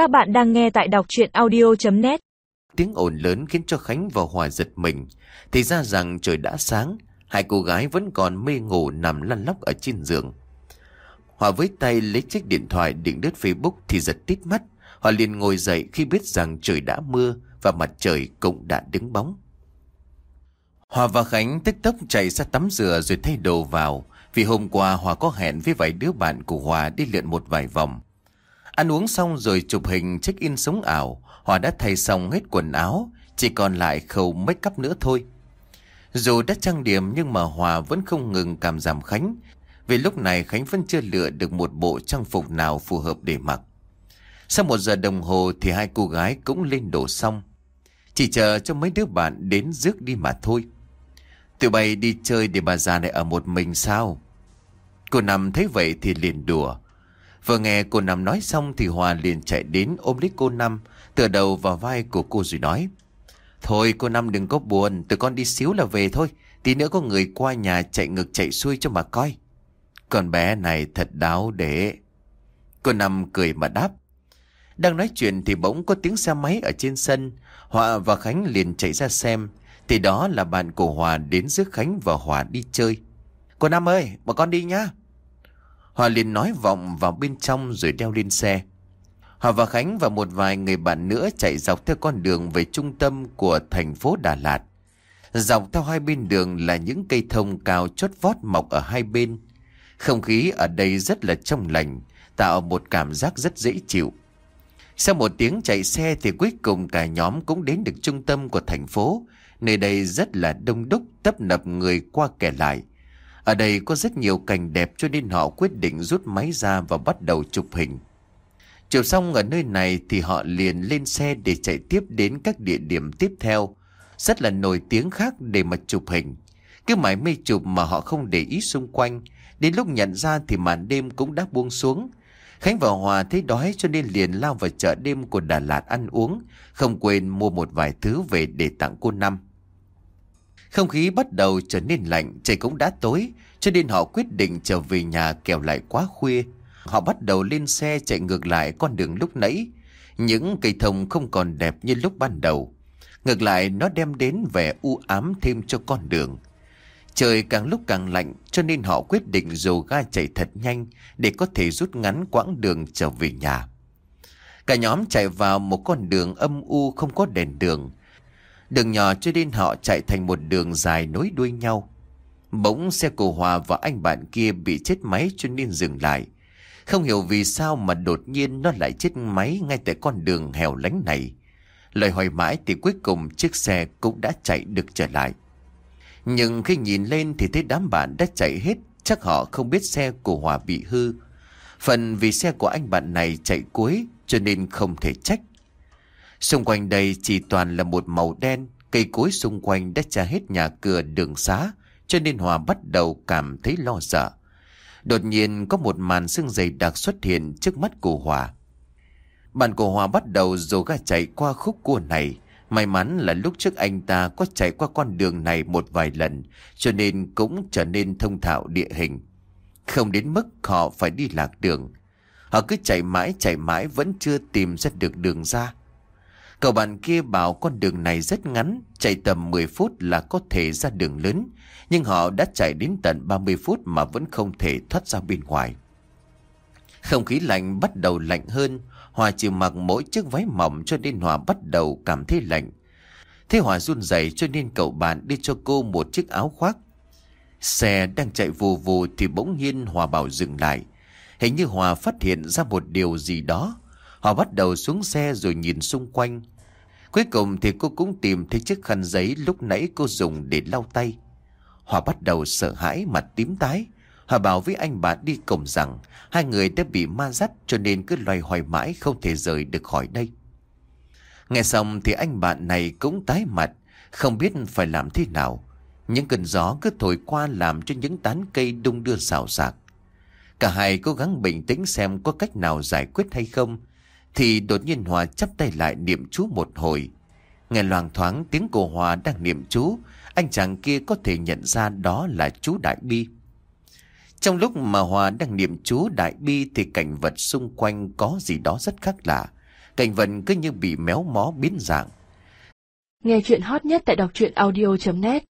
Các bạn đang nghe tại đọc chuyện audio.net Tiếng ồn lớn khiến cho Khánh và Hòa giật mình. Thì ra rằng trời đã sáng, hai cô gái vẫn còn mê ngủ nằm lăn lóc ở trên giường. Hòa với tay lấy chiếc điện thoại định đứt Facebook thì giật tít mắt. Hòa liền ngồi dậy khi biết rằng trời đã mưa và mặt trời cũng đã đứng bóng. Hòa và Khánh tức tốc chạy ra tắm rửa rồi thay đồ vào. Vì hôm qua Hòa có hẹn với vài đứa bạn của Hòa đi lượn một vài vòng. Ăn uống xong rồi chụp hình check-in sống ảo. Hòa đã thay xong hết quần áo, chỉ còn lại khâu make up nữa thôi. Dù đã trang điểm nhưng mà Hòa vẫn không ngừng cảm giảm Khánh. Vì lúc này Khánh vẫn chưa lựa được một bộ trang phục nào phù hợp để mặc. Sau một giờ đồng hồ thì hai cô gái cũng lên đổ xong. Chỉ chờ cho mấy đứa bạn đến rước đi mà thôi. Tụi bay đi chơi để bà già này ở một mình sao? Cô nằm thấy vậy thì liền đùa. Vừa nghe cô Năm nói xong thì Hòa liền chạy đến ôm lấy cô Năm, tựa đầu vào vai của cô rồi nói. Thôi cô Năm đừng có buồn, tụi con đi xíu là về thôi. Tí nữa có người qua nhà chạy ngực chạy xuôi cho mà coi. Con bé này thật đáo để... Cô Năm cười mà đáp. Đang nói chuyện thì bỗng có tiếng xe máy ở trên sân. Hòa và Khánh liền chạy ra xem. Thì đó là bạn của Hòa đến rước Khánh và Hòa đi chơi. Cô Năm ơi, bọn con đi nhá. Hòa liền nói vọng vào bên trong rồi đeo lên xe. Hòa và Khánh và một vài người bạn nữa chạy dọc theo con đường về trung tâm của thành phố Đà Lạt. Dọc theo hai bên đường là những cây thông cao chót vót mọc ở hai bên. Không khí ở đây rất là trong lành, tạo một cảm giác rất dễ chịu. Sau một tiếng chạy xe thì cuối cùng cả nhóm cũng đến được trung tâm của thành phố. Nơi đây rất là đông đúc, tấp nập người qua kẻ lại. Ở đây có rất nhiều cảnh đẹp cho nên họ quyết định rút máy ra và bắt đầu chụp hình. Chụp xong ở nơi này thì họ liền lên xe để chạy tiếp đến các địa điểm tiếp theo. Rất là nổi tiếng khác để mà chụp hình. Cứ mãi mê chụp mà họ không để ý xung quanh. Đến lúc nhận ra thì màn đêm cũng đã buông xuống. Khánh và Hòa thấy đói cho nên liền lao vào chợ đêm của Đà Lạt ăn uống. Không quên mua một vài thứ về để tặng cô Năm. Không khí bắt đầu trở nên lạnh, trời cũng đã tối, cho nên họ quyết định trở về nhà kẻo lại quá khuya. Họ bắt đầu lên xe chạy ngược lại con đường lúc nãy. Những cây thông không còn đẹp như lúc ban đầu. Ngược lại nó đem đến vẻ u ám thêm cho con đường. Trời càng lúc càng lạnh cho nên họ quyết định dồ ga chạy thật nhanh để có thể rút ngắn quãng đường trở về nhà. Cả nhóm chạy vào một con đường âm u không có đèn đường. Đường nhỏ cho nên họ chạy thành một đường dài nối đuôi nhau. Bỗng xe của Hòa và anh bạn kia bị chết máy cho nên dừng lại. Không hiểu vì sao mà đột nhiên nó lại chết máy ngay tại con đường hẻo lánh này. Lời hỏi mãi thì cuối cùng chiếc xe cũng đã chạy được trở lại. Nhưng khi nhìn lên thì thấy đám bạn đã chạy hết, chắc họ không biết xe của Hòa bị hư. Phần vì xe của anh bạn này chạy cuối cho nên không thể trách. Xung quanh đây chỉ toàn là một màu đen, cây cối xung quanh đã trả hết nhà cửa đường xá, cho nên Hòa bắt đầu cảm thấy lo sợ. Đột nhiên có một màn sương dày đặc xuất hiện trước mắt của Hòa. Bạn của Hòa bắt đầu dồ ga chạy qua khúc cua này. May mắn là lúc trước anh ta có chạy qua con đường này một vài lần, cho nên cũng trở nên thông thạo địa hình. Không đến mức họ phải đi lạc đường. Họ cứ chạy mãi chạy mãi vẫn chưa tìm ra được đường ra. Cậu bạn kia bảo con đường này rất ngắn, chạy tầm 10 phút là có thể ra đường lớn, nhưng họ đã chạy đến tận 30 phút mà vẫn không thể thoát ra bên ngoài. Không khí lạnh bắt đầu lạnh hơn, Hòa chỉ mặc mỗi chiếc váy mỏng cho nên Hòa bắt đầu cảm thấy lạnh. Thế Hòa run rẩy cho nên cậu bạn đi cho cô một chiếc áo khoác. Xe đang chạy vù vù thì bỗng nhiên Hòa bảo dừng lại. Hình như Hòa phát hiện ra một điều gì đó. Họ bắt đầu xuống xe rồi nhìn xung quanh. Cuối cùng thì cô cũng tìm thấy chiếc khăn giấy lúc nãy cô dùng để lau tay. họ bắt đầu sợ hãi mặt tím tái. họ bảo với anh bạn đi cùng rằng hai người đã bị ma dắt cho nên cứ loay hoay mãi không thể rời được khỏi đây. Nghe xong thì anh bạn này cũng tái mặt, không biết phải làm thế nào. Những cơn gió cứ thổi qua làm cho những tán cây đung đưa xào xạc. Cả hai cố gắng bình tĩnh xem có cách nào giải quyết hay không. Thì đột nhiên Hòa chắp tay lại niệm chú một hồi. Nghe loàng thoáng tiếng cô Hòa đang niệm chú, anh chàng kia có thể nhận ra đó là chú Đại Bi. Trong lúc mà Hòa đang niệm chú Đại Bi thì cảnh vật xung quanh có gì đó rất khác lạ. Cảnh vật cứ như bị méo mó biến dạng. Nghe chuyện hot nhất tại đọc truyện audio.net